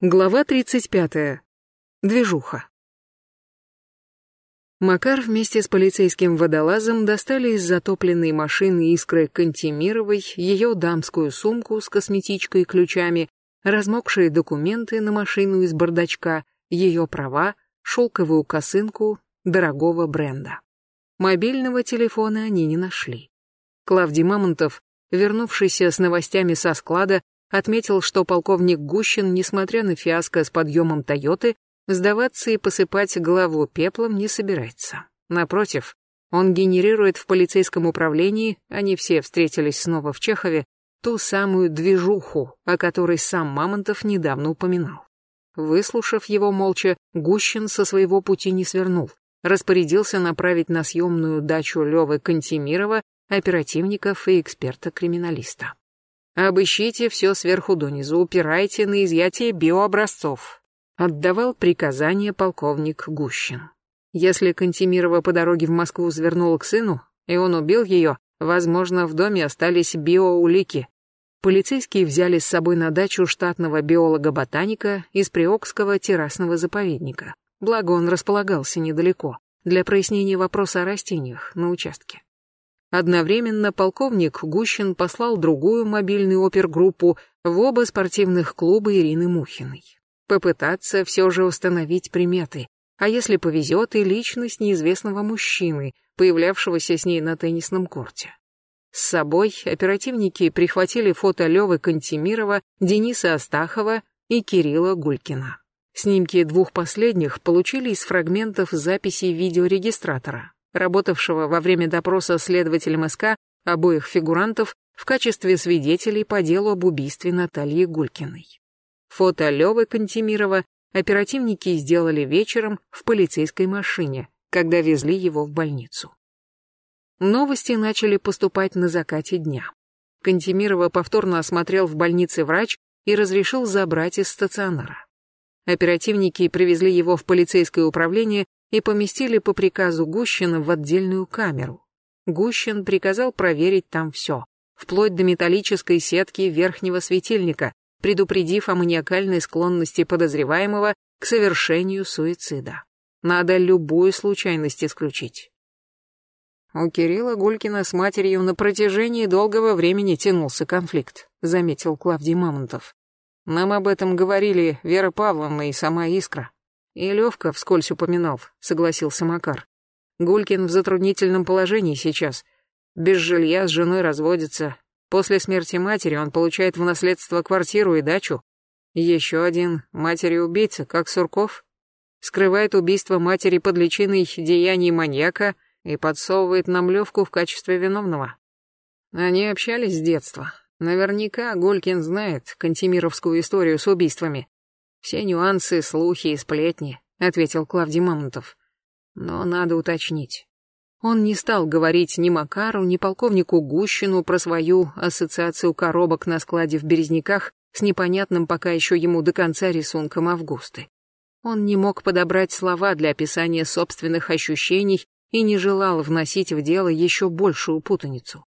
Глава 35. Движуха. Макар вместе с полицейским водолазом достали из затопленной машины Искры Кантемировой ее дамскую сумку с косметичкой и ключами, размокшие документы на машину из бардачка, ее права, шелковую косынку дорогого бренда. Мобильного телефона они не нашли. Клавдий Мамонтов, вернувшийся с новостями со склада, отметил, что полковник Гущин, несмотря на фиаско с подъемом Тойоты, сдаваться и посыпать голову пеплом не собирается. Напротив, он генерирует в полицейском управлении, они все встретились снова в Чехове, ту самую движуху, о которой сам Мамонтов недавно упоминал. Выслушав его молча, Гущин со своего пути не свернул. Распорядился направить на съемную дачу Лёвы Кантемирова оперативников и эксперта-криминалиста. Обыщите все сверху донизу, упирайте на изъятие биообразцов. Отдавал приказание полковник Гущин. Если Кантемирова по дороге в Москву завернула к сыну, и он убил ее, возможно, в доме остались биоулики. Полицейские взяли с собой на дачу штатного биолога-ботаника из Приокского террасного заповедника. Благо он располагался недалеко, для прояснения вопроса о растениях на участке. Одновременно полковник Гущин послал другую мобильную опергруппу в оба спортивных клуба Ирины Мухиной. Попытаться все же установить приметы, а если повезет и личность неизвестного мужчины, появлявшегося с ней на теннисном корте. С собой оперативники прихватили фото Лёвы Кантемирова, Дениса Астахова и Кирилла Гулькина. Снимки двух последних получили из фрагментов записей видеорегистратора работавшего во время допроса следователем СК обоих фигурантов в качестве свидетелей по делу об убийстве Натальи Гулькиной. Фото Лёвы Кантемирова оперативники сделали вечером в полицейской машине, когда везли его в больницу. Новости начали поступать на закате дня. Кантемирова повторно осмотрел в больнице врач и разрешил забрать из стационара. Оперативники привезли его в полицейское управление и поместили по приказу Гущина в отдельную камеру. Гущин приказал проверить там все, вплоть до металлической сетки верхнего светильника, предупредив о маниакальной склонности подозреваемого к совершению суицида. Надо любую случайность исключить. У Кирилла Гулькина с матерью на протяжении долгого времени тянулся конфликт, заметил Клавдий Мамонтов. Нам об этом говорили Вера Павловна и сама Искра. И Левка вскользь упоминал, согласился Макар. Гулькин в затруднительном положении сейчас. Без жилья с женой разводится. После смерти матери он получает в наследство квартиру и дачу. Еще один матери-убийца, как Сурков. Скрывает убийство матери под личиной деяний маньяка и подсовывает нам Левку в качестве виновного. Они общались с детства. Наверняка Гулькин знает кантемировскую историю с убийствами. Все нюансы, слухи и сплетни, ответил Клавдий Мамонтов. Но надо уточнить. Он не стал говорить ни Макару, ни полковнику Гущину про свою ассоциацию коробок на складе в Березняках с непонятным пока еще ему до конца рисунком Августы. Он не мог подобрать слова для описания собственных ощущений и не желал вносить в дело еще большую путаницу.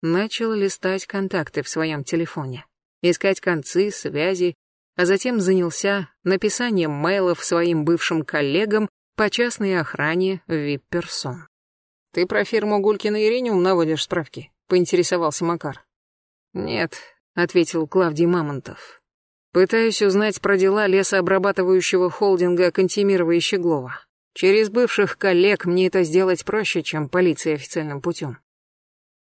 Начал листать контакты в своем телефоне, искать концы, связи, а затем занялся написанием мейлов своим бывшим коллегам по частной охране вип-персон. «Ты про фирму Гулькина Ириниум наводишь справки?» — поинтересовался Макар. «Нет», — ответил Клавдий Мамонтов. «Пытаюсь узнать про дела лесообрабатывающего холдинга Кантемирова и Щеглова. Через бывших коллег мне это сделать проще, чем полиции официальным путем».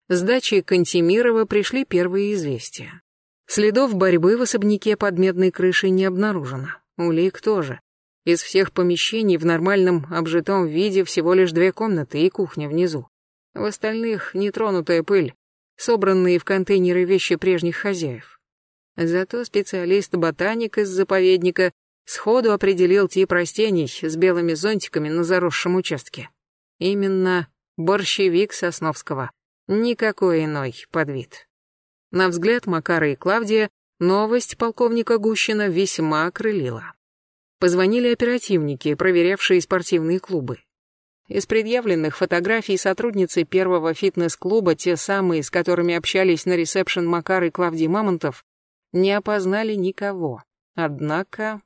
С дачи Кантемирова пришли первые известия. Следов борьбы в особняке под медной крышей не обнаружено. Улик тоже. Из всех помещений в нормальном обжитом виде всего лишь две комнаты и кухня внизу. В остальных нетронутая пыль, собранные в контейнеры вещи прежних хозяев. Зато специалист-ботаник из заповедника сходу определил тип растений с белыми зонтиками на заросшем участке. Именно борщевик Сосновского. Никакой иной подвид. На взгляд Макара и Клавдия новость полковника Гущина весьма окрылила. Позвонили оперативники, проверявшие спортивные клубы. Из предъявленных фотографий сотрудницы первого фитнес-клуба, те самые, с которыми общались на ресепшн Макар и Клавдий Мамонтов, не опознали никого. Однако...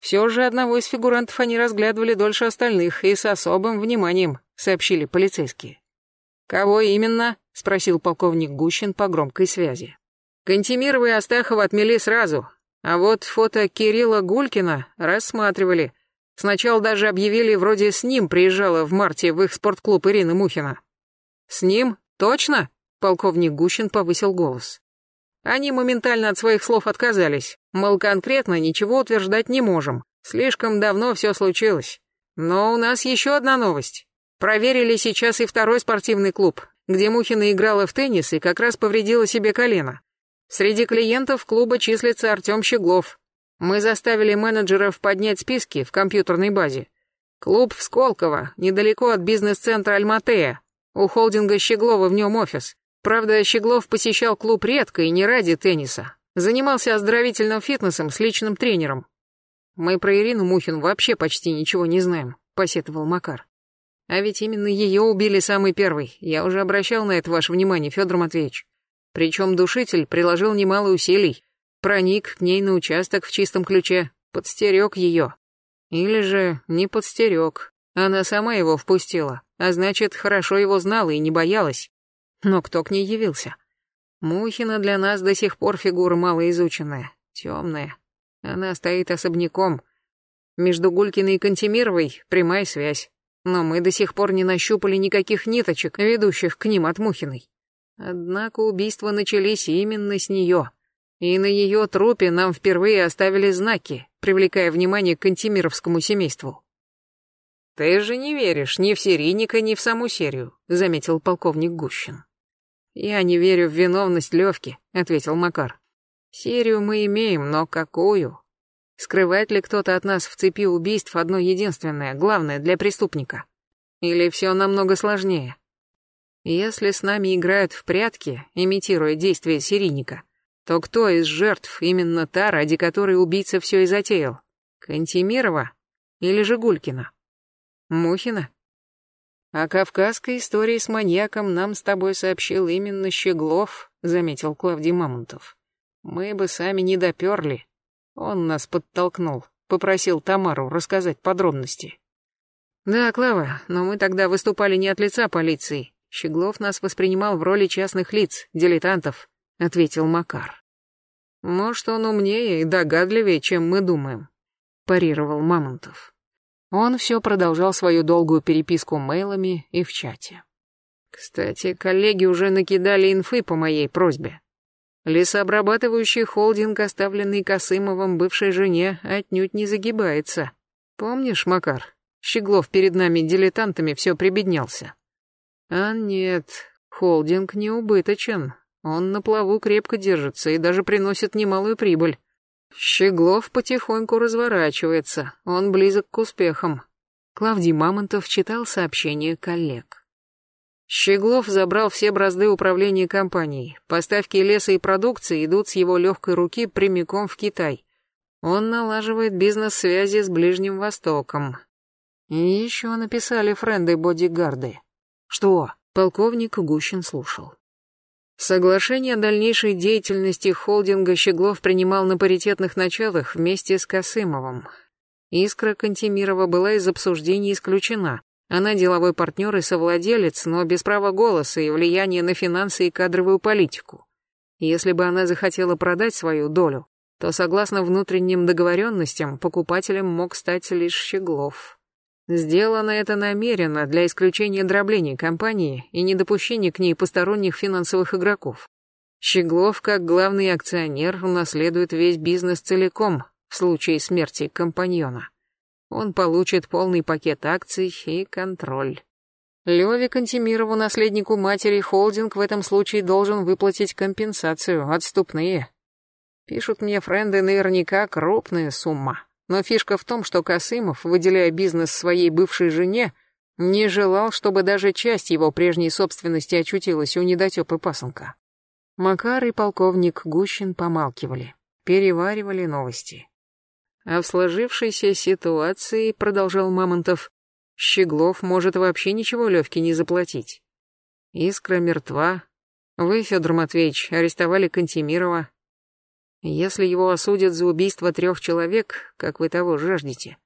Все же одного из фигурантов они разглядывали дольше остальных и с особым вниманием, сообщили полицейские. «Кого именно?» — спросил полковник Гущин по громкой связи. Кантемирова и Астахова отмели сразу, а вот фото Кирилла Гулькина рассматривали. Сначала даже объявили, вроде с ним приезжала в марте в их спортклуб Ирина Мухина. «С ним? Точно?» — полковник Гущин повысил голос. Они моментально от своих слов отказались, мол, конкретно ничего утверждать не можем, слишком давно все случилось. Но у нас еще одна новость. Проверили сейчас и второй спортивный клуб, где Мухина играла в теннис и как раз повредила себе колено. Среди клиентов клуба числится Артем Щеглов. Мы заставили менеджеров поднять списки в компьютерной базе. Клуб в Сколково, недалеко от бизнес-центра Альматея. У холдинга Щеглова в нем офис. Правда, Щеглов посещал клуб редко и не ради тенниса. Занимался оздоровительным фитнесом с личным тренером. Мы про Ирину Мухину вообще почти ничего не знаем, посетовал Макар. А ведь именно ее убили самый первый. Я уже обращал на это ваше внимание, Федор Матвеевич. Причем душитель приложил немало усилий, проник к ней на участок в чистом ключе, подстерег ее. Или же не подстерег, она сама его впустила, а значит, хорошо его знала и не боялась. Но кто к ней явился? Мухина для нас до сих пор фигура малоизученная, темная. Она стоит особняком. Между Гулькиной и Кантемировой прямая связь. Но мы до сих пор не нащупали никаких ниточек, ведущих к ним от Мухиной. Однако убийства начались именно с нее. И на ее трупе нам впервые оставили знаки, привлекая внимание к антимировскому семейству. «Ты же не веришь ни в серийника, ни в саму серию», — заметил полковник Гущин. «Я не верю в виновность Левки», — ответил Макар. «Серию мы имеем, но какую? Скрывает ли кто-то от нас в цепи убийств одно единственное, главное для преступника? Или все намного сложнее?» Если с нами играют в прятки, имитируя действия серийника, то кто из жертв именно та, ради которой убийца все и затеял? Кантемирова или же Гулькина? Мухина? О кавказской истории с маньяком нам с тобой сообщил именно Щеглов, заметил Клавдий Мамонтов. Мы бы сами не доперли. Он нас подтолкнул, попросил Тамару рассказать подробности. Да, Клава, но мы тогда выступали не от лица полиции, Щеглов нас воспринимал в роли частных лиц, дилетантов, ответил Макар. Может, он умнее и догадливее, чем мы думаем, парировал Мамонтов. Он все продолжал свою долгую переписку мейлами и в чате. Кстати, коллеги уже накидали инфы по моей просьбе. Лесообрабатывающий холдинг, оставленный Косымовым бывшей жене, отнюдь не загибается. Помнишь, Макар, Щеглов перед нами дилетантами все прибеднялся. А нет, холдинг не убыточен. Он на плаву крепко держится и даже приносит немалую прибыль. Щеглов потихоньку разворачивается, он близок к успехам. Клавдий Мамонтов читал сообщение коллег. Щеглов забрал все бразды управления компанией. Поставки леса и продукции идут с его легкой руки прямиком в Китай. Он налаживает бизнес-связи с Ближним Востоком. И еще написали френды-бодигарды. Что? Полковник Гущин слушал. Соглашение о дальнейшей деятельности холдинга Щеглов принимал на паритетных началах вместе с Косымовым. Искра Кантемирова была из обсуждений исключена. Она деловой партнер и совладелец, но без права голоса и влияния на финансы и кадровую политику. Если бы она захотела продать свою долю, то, согласно внутренним договоренностям, покупателем мог стать лишь Щеглов. Сделано это намеренно для исключения дробления компании и недопущения к ней посторонних финансовых игроков. Щеглов, как главный акционер, унаследует весь бизнес целиком в случае смерти компаньона. Он получит полный пакет акций и контроль. Леве Кантемирову, наследнику матери, холдинг в этом случае должен выплатить компенсацию, отступные. Пишут мне френды наверняка крупная сумма. Но фишка в том, что Касымов, выделяя бизнес своей бывшей жене, не желал, чтобы даже часть его прежней собственности очутилась у недотепы пасынка. Макар и полковник Гущин помалкивали, переваривали новости. А в сложившейся ситуации, продолжал Мамонтов, Щеглов может вообще ничего Левке не заплатить. Искра мертва. Вы, Федор Матвеевич, арестовали Кантемирова. Если его осудят за убийство трех человек, как вы того жаждете,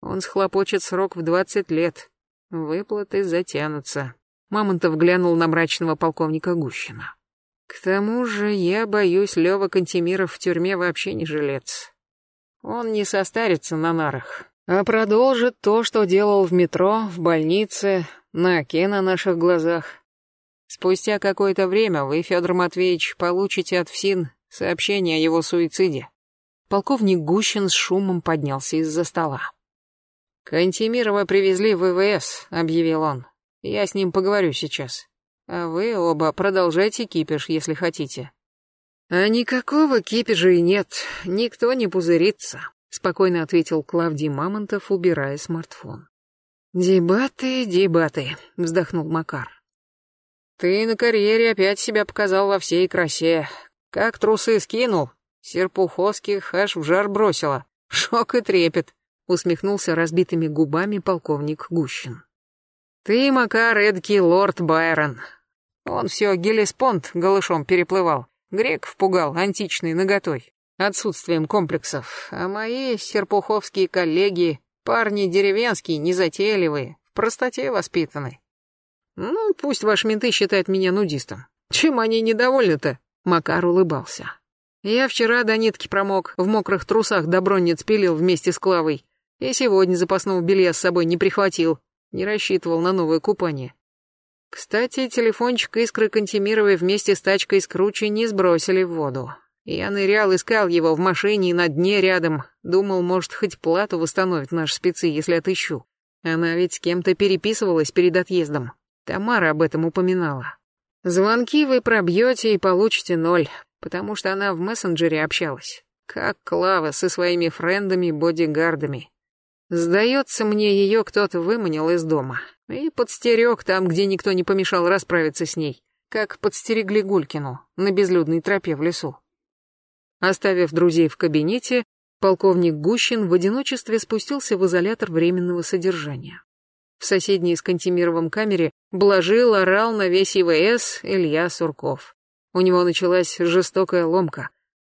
он схлопочет срок в двадцать лет. Выплаты затянутся. Мамонтов глянул на мрачного полковника Гущина. К тому же я боюсь, Лёва Кантемиров в тюрьме вообще не жилец. Он не состарится на нарах, а продолжит то, что делал в метро, в больнице, на оке на наших глазах. Спустя какое-то время вы, Федор Матвеевич, получите от ФСИН сообщение о его суициде. Полковник Гущин с шумом поднялся из-за стола. «Кантемирова привезли в ВВС», — объявил он. «Я с ним поговорю сейчас. А вы оба продолжайте кипиш, если хотите». «А никакого кипежа и нет, никто не пузырится», — спокойно ответил Клавдий Мамонтов, убирая смартфон. «Дебаты, дебаты», — вздохнул Макар. «Ты на карьере опять себя показал во всей красе. Как трусы скинул, Серпуховских аж в жар бросила. Шок и трепет», — усмехнулся разбитыми губами полковник Гущин. «Ты, Макар, эдакий лорд Байрон. Он все Гелеспонд голышом переплывал, грек впугал античной наготой, отсутствием комплексов, а мои серпуховские коллеги Парни деревенские, незатейливые, в простоте воспитаны. Ну, пусть ваши менты считают меня нудистом. Чем они недовольны-то? Макар улыбался. Я вчера до нитки промок, в мокрых трусах добронец пилил вместе с Клавой. И сегодня запасного белья с собой не прихватил. Не рассчитывал на новое купание. Кстати, телефончик Искры Кантемировой вместе с тачкой с круче не сбросили в воду. Я нырял, искал его в машине и на дне рядом. Думал, может, хоть плату восстановит наш спецы, если отыщу. Она ведь с кем-то переписывалась перед отъездом. Тамара об этом упоминала. Звонки вы пробьете и получите ноль, потому что она в мессенджере общалась. Как Клава со своими френдами-бодигардами. Сдается мне, ее кто-то выманил из дома. И подстерег там, где никто не помешал расправиться с ней. Как подстерегли Гулькину на безлюдной тропе в лесу. Оставив друзей в кабинете, полковник Гущин в одиночестве спустился в изолятор временного содержания. В соседней с Кантемировым камере блажил, орал на весь ИВС Илья Сурков. У него началась жестокая ломка.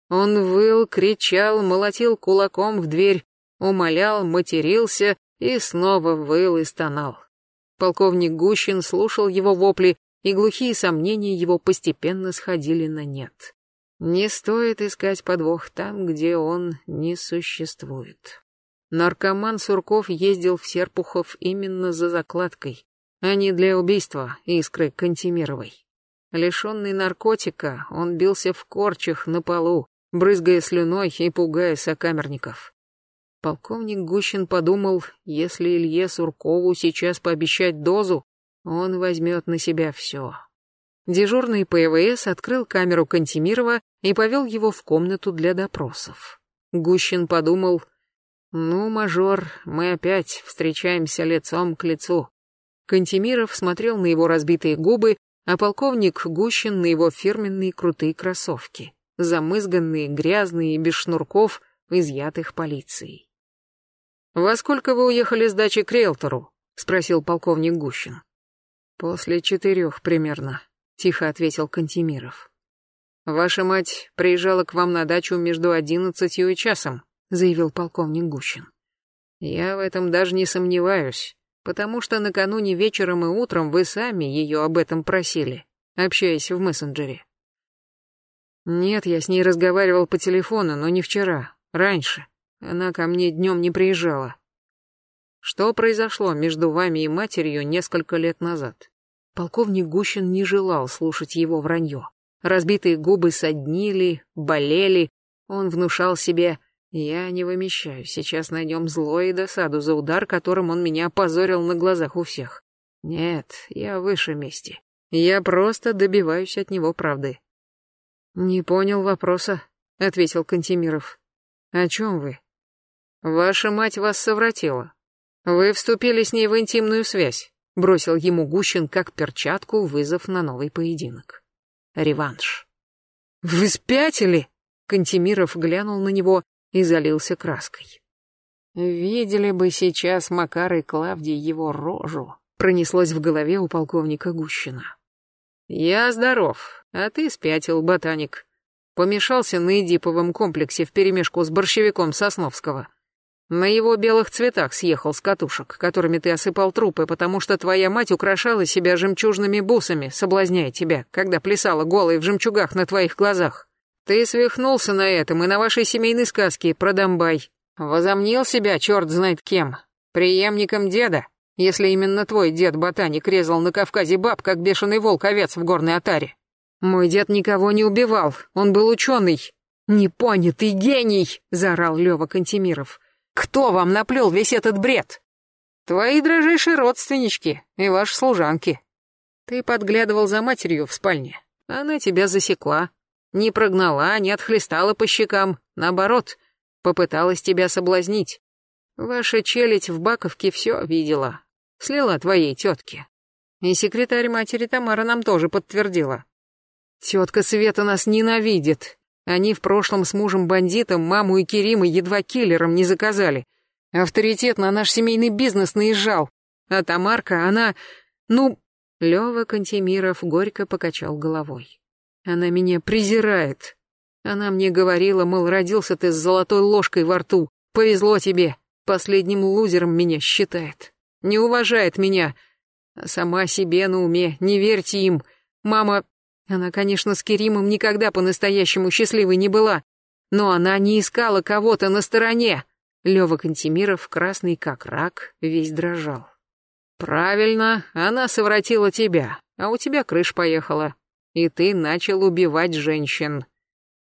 Он выл, кричал, молотил кулаком в дверь, умолял, матерился и снова выл и стонал. Полковник Гущин слушал его вопли, и глухие сомнения его постепенно сходили на нет. Не стоит искать подвох там, где он не существует. Наркоман Сурков ездил в Серпухов именно за закладкой, а не для убийства Искры Кантемировой. Лишенный наркотика, он бился в корчах на полу, брызгая слюной и пугая сокамерников. Полковник Гущин подумал, если Илье Суркову сейчас пообещать дозу, он возьмет на себя все. Дежурный ПВС открыл камеру Кантемирова и повел его в комнату для допросов. Гущин подумал, «Ну, мажор, мы опять встречаемся лицом к лицу». Кантемиров смотрел на его разбитые губы, а полковник Гущин на его фирменные крутые кроссовки, замызганные, грязные и без шнурков, изъятых полицией. «Во сколько вы уехали с дачи к риэлтору?» — спросил полковник Гущин. «После четырех примерно», — тихо ответил Кантемиров. «Ваша мать приезжала к вам на дачу между одиннадцатью и часом», — заявил полковник Гущин. «Я в этом даже не сомневаюсь, потому что накануне вечером и утром вы сами ее об этом просили, общаясь в мессенджере». «Нет, я с ней разговаривал по телефону, но не вчера, раньше. Она ко мне днем не приезжала». «Что произошло между вами и матерью несколько лет назад?» Полковник Гущин не желал слушать его вранье. Разбитые губы соднили, болели. Он внушал себе «Я не вымещаю, сейчас найдем зло и досаду за удар, которым он меня опозорил на глазах у всех. Нет, я выше мести. Я просто добиваюсь от него правды». «Не понял вопроса», — ответил Кантемиров. «О чем вы?» «Ваша мать вас совратила. Вы вступили с ней в интимную связь бросил ему Гущин как перчатку вызов на новый поединок. Реванш. «Вы спятили?» Кантемиров глянул на него и залился краской. «Видели бы сейчас Макар и Клавдий его рожу», пронеслось в голове у полковника Гущина. «Я здоров, а ты спятил, ботаник. Помешался на Эдиповом комплексе вперемешку с борщевиком Сосновского. На его белых цветах съехал с катушек, которыми ты осыпал трупы, потому что твоя мать украшала себя жемчужными бусами, соблазняя тебя, когда плясала голой в жемчугах на твоих глазах. Ты свихнулся на этом и на вашей семейной сказке про Домбай. Возомнил себя черт знает кем, преемником деда, если именно твой дед-ботаник резал на Кавказе баб, как бешеный волк овец в горной отаре. Мой дед никого не убивал, он был ученый. «Непонятый гений!» — заорал Лёва Кантемиров. Кто вам наплел весь этот бред? Твои дрожайшие родственнички и ваши служанки. Ты подглядывал за матерью в спальне. Она тебя засекла. Не прогнала, не отхлестала по щекам. Наоборот, попыталась тебя соблазнить. Ваша челядь в Баковке все видела. Слила твоей тетке. И секретарь матери Тамара нам тоже подтвердила. Тетка Света нас ненавидит. Они в прошлом с мужем-бандитом маму и Керима едва киллером не заказали. Авторитет на наш семейный бизнес наезжал. А Тамарка, она... Ну... Лёва Кантемиров горько покачал головой. Она меня презирает. Она мне говорила, мол, родился ты с золотой ложкой во рту. Повезло тебе. Последним лузером меня считает. Не уважает меня. А сама себе на уме, не верьте им. Мама она, конечно, с Керимом никогда по-настоящему счастливой не была, но она не искала кого-то на стороне. Лёва Кантемиров, красный как рак, весь дрожал. «Правильно, она совратила тебя, а у тебя крыш поехала, и ты начал убивать женщин.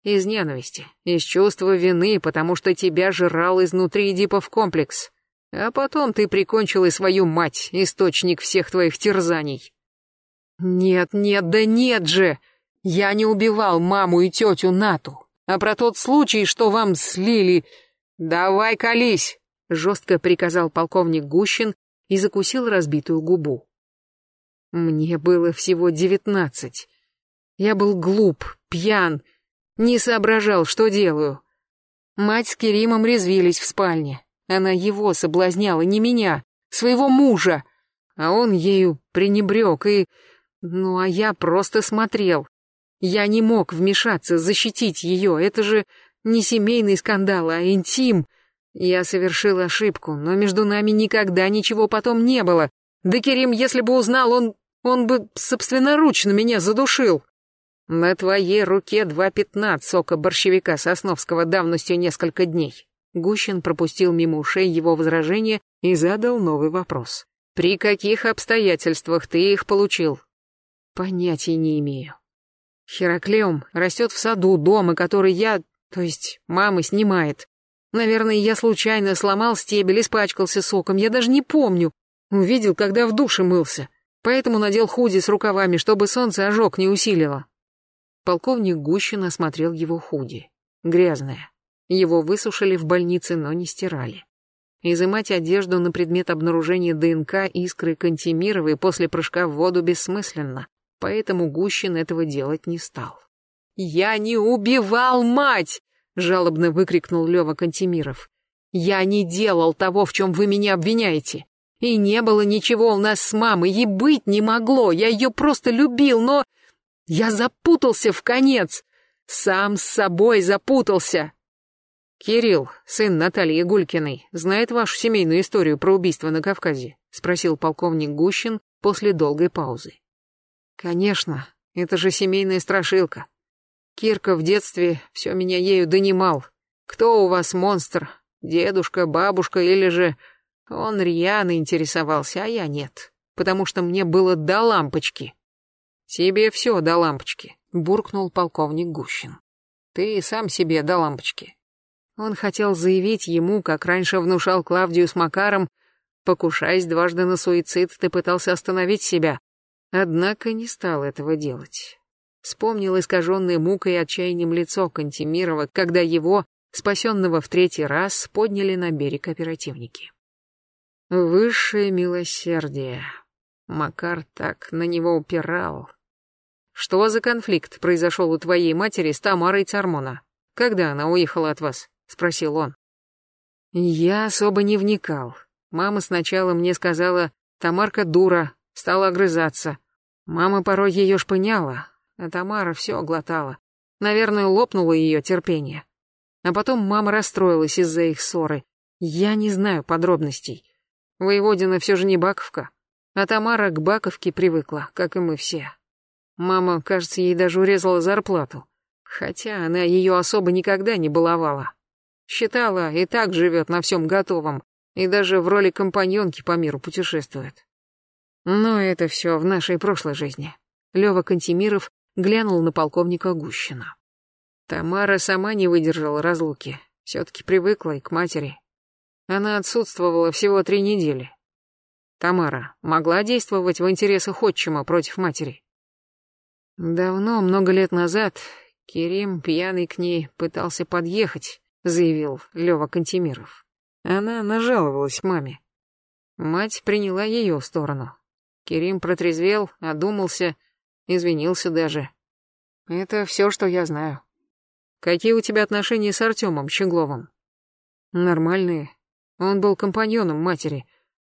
Из ненависти, из чувства вины, потому что тебя жрал изнутри Эдипов комплекс. А потом ты прикончил и свою мать, источник всех твоих терзаний. «Нет, нет, да нет же! Я не убивал маму и тетю Нату, а про тот случай, что вам слили... Давай колись!» — жестко приказал полковник Гущин и закусил разбитую губу. Мне было всего девятнадцать. Я был глуп, пьян, не соображал, что делаю. Мать с Керимом резвились в спальне. Она его соблазняла, не меня, своего мужа, а он ею пренебрег и ну а я просто смотрел. Я не мог вмешаться, защитить ее. Это же не семейный скандал, а интим. Я совершил ошибку, но между нами никогда ничего потом не было. Да Керим, если бы узнал, он... он бы собственноручно меня задушил. На твоей руке два пятна сока борщевика Сосновского давностью несколько дней. Гущин пропустил мимо ушей его возражение и задал новый вопрос. При каких обстоятельствах ты их получил? Понятия не имею. Хераклеум растет в саду дома, который я, то есть мама, снимает. Наверное, я случайно сломал стебель, испачкался соком, я даже не помню. Увидел, когда в душе мылся. Поэтому надел худи с рукавами, чтобы солнце ожог не усилило. Полковник Гущин осмотрел его худи. Грязное. Его высушили в больнице, но не стирали. Изымать одежду на предмет обнаружения ДНК искры Кантемировой после прыжка в воду бессмысленно поэтому Гущин этого делать не стал. «Я не убивал мать!» — жалобно выкрикнул Лёва Кантемиров. «Я не делал того, в чем вы меня обвиняете. И не было ничего у нас с мамой, и быть не могло, я ее просто любил, но... Я запутался в конец, сам с собой запутался». «Кирилл, сын Натальи Гулькиной, знает вашу семейную историю про убийство на Кавказе?» — спросил полковник Гущин после долгой паузы. Конечно, это же семейная страшилка. Кирка в детстве все меня ею донимал. Кто у вас монстр? Дедушка, бабушка или же... Он рьяно интересовался, а я нет, потому что мне было до лампочки. Тебе все до лампочки, буркнул полковник Гущин. Ты сам себе до лампочки. Он хотел заявить ему, как раньше внушал Клавдию с Макаром, покушаясь дважды на суицид, ты пытался остановить себя, Однако не стал этого делать. Вспомнил искаженное мукой и отчаянием лицо Кантемирова, когда его, спасенного в третий раз, подняли на берег оперативники. Высшее милосердие. Макар так на него упирал. Что за конфликт произошел у твоей матери с Тамарой Цармона? Когда она уехала от вас? Спросил он. Я особо не вникал. Мама сначала мне сказала, Тамарка дура, стала огрызаться. Мама порой ее шпыняла, а Тамара все глотала. Наверное, лопнуло ее терпение. А потом мама расстроилась из-за их ссоры. Я не знаю подробностей. Воеводина все же не Баковка. А Тамара к Баковке привыкла, как и мы все. Мама, кажется, ей даже урезала зарплату. Хотя она ее особо никогда не баловала. Считала, и так живет на всем готовом, и даже в роли компаньонки по миру путешествует. Но это все в нашей прошлой жизни. Лева Кантемиров глянул на полковника Гущина. Тамара сама не выдержала разлуки, все-таки привыкла и к матери. Она отсутствовала всего три недели. Тамара могла действовать в интересах отчима против матери. Давно, много лет назад, Керим, пьяный к ней, пытался подъехать, заявил Лёва Кантемиров. Она нажаловалась маме. Мать приняла ее сторону. Керим протрезвел, одумался, извинился даже. Это все, что я знаю. Какие у тебя отношения с Артемом Щегловым? Нормальные. Он был компаньоном матери.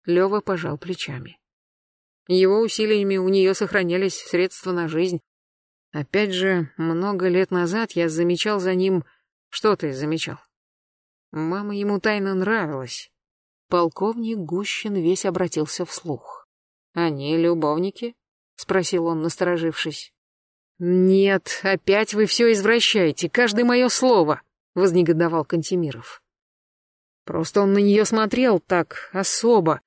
Лева пожал плечами. Его усилиями у нее сохранялись средства на жизнь. Опять же, много лет назад я замечал за ним... Что ты замечал? Мама ему тайно нравилась. Полковник Гущин весь обратился вслух. «Они любовники?» — спросил он, насторожившись. «Нет, опять вы все извращаете, каждое мое слово», — вознегодовал Кантемиров. Просто он на нее смотрел так, особо.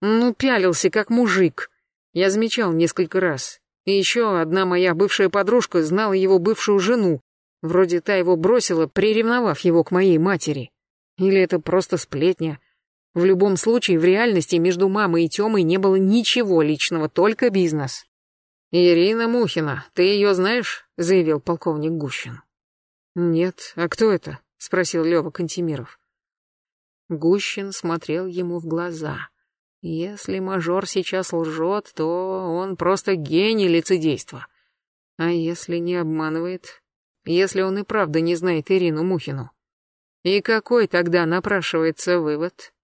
Ну, пялился, как мужик. Я замечал несколько раз. И еще одна моя бывшая подружка знала его бывшую жену. Вроде та его бросила, приревновав его к моей матери. Или это просто сплетня. В любом случае, в реальности между мамой и Тёмой не было ничего личного, только бизнес. «Ирина Мухина, ты ее знаешь?» — заявил полковник Гущин. «Нет, а кто это?» — спросил Лёва Кантемиров. Гущин смотрел ему в глаза. Если мажор сейчас лжет, то он просто гений лицедейства. А если не обманывает? Если он и правда не знает Ирину Мухину? И какой тогда напрашивается вывод?